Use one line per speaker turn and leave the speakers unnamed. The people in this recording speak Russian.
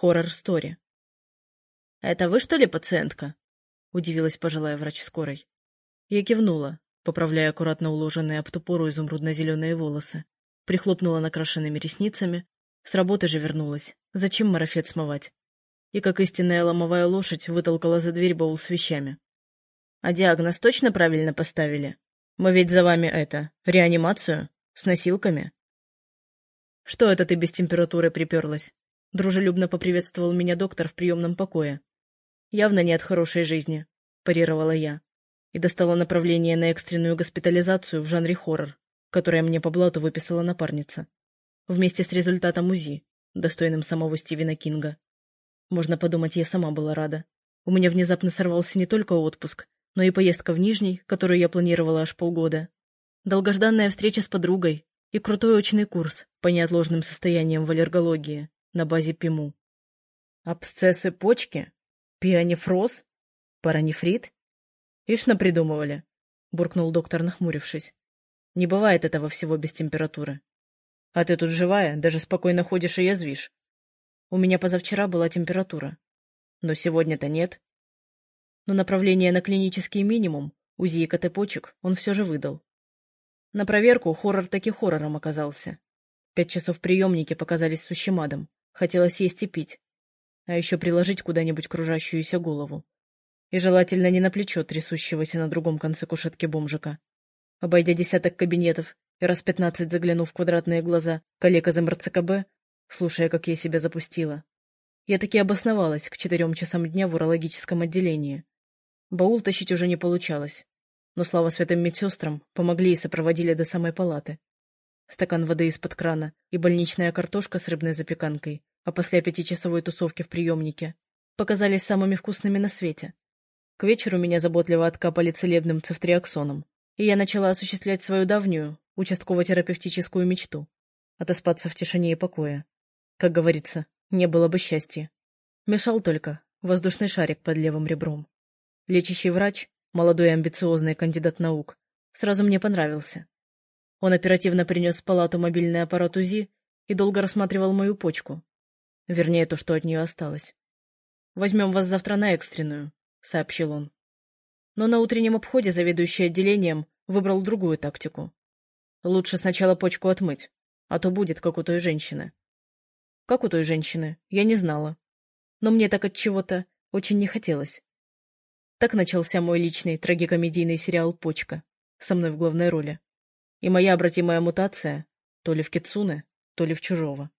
Хоррор-стори. «Это вы, что ли, пациентка?» — удивилась пожилая врач скорой. Я кивнула, поправляя аккуратно уложенные об ту пору изумрудно-зеленые волосы, прихлопнула накрашенными ресницами. С работы же вернулась. Зачем марафет смывать? И, как истинная ломовая лошадь, вытолкала за дверь баул с вещами. «А диагноз точно правильно поставили? Мы ведь за вами это, реанимацию? С носилками?» «Что это ты без температуры приперлась?» Дружелюбно поприветствовал меня доктор в приемном покое. «Явно не от хорошей жизни», — парировала я. И достала направление на экстренную госпитализацию в жанре хоррор, которое мне по блату выписала напарница. Вместе с результатом УЗИ, достойным самого Стивена Кинга. Можно подумать, я сама была рада. У меня внезапно сорвался не только отпуск, но и поездка в Нижний, которую я планировала аж полгода. Долгожданная встреча с подругой и крутой очный курс по неотложным состояниям в аллергологии на базе ПИМУ. Абсцессы почки? Пионефроз? Паранефрит? Ишь напридумывали, буркнул доктор, нахмурившись. Не бывает этого всего без температуры. А ты тут живая, даже спокойно ходишь и язвишь. У меня позавчера была температура. Но сегодня-то нет. Но направление на клинический минимум, УЗИ и КТ почек, он все же выдал. На проверку хоррор таки хоррором оказался. Пять часов в приемнике показались сущим адом. Хотелось есть и пить. А еще приложить куда-нибудь кружащуюся голову. И желательно не на плечо трясущегося на другом конце кушетки бомжика. Обойдя десяток кабинетов и раз пятнадцать заглянув в квадратные глаза коллег из МРЦКБ, слушая, как я себя запустила, я таки обосновалась к четырем часам дня в урологическом отделении. Баул тащить уже не получалось, но слава святым медсестрам помогли и сопроводили до самой палаты стакан воды из-под крана и больничная картошка с рыбной запеканкой, а после пятичасовой тусовки в приемнике, показались самыми вкусными на свете. К вечеру меня заботливо откапали целебным цефтриаксоном, и я начала осуществлять свою давнюю, участково-терапевтическую мечту — отоспаться в тишине и покое. Как говорится, не было бы счастья. Мешал только воздушный шарик под левым ребром. Лечащий врач, молодой амбициозный кандидат наук, сразу мне понравился. Он оперативно принес в палату мобильный аппарат УЗИ и долго рассматривал мою почку. Вернее, то, что от нее осталось. «Возьмем вас завтра на экстренную», — сообщил он. Но на утреннем обходе заведующий отделением выбрал другую тактику. Лучше сначала почку отмыть, а то будет, как у той женщины. Как у той женщины, я не знала. Но мне так от чего-то очень не хотелось. Так начался мой личный трагикомедийный сериал «Почка» со мной в главной роли. И моя обратимая мутация то ли в Кицуне, то ли в чужого.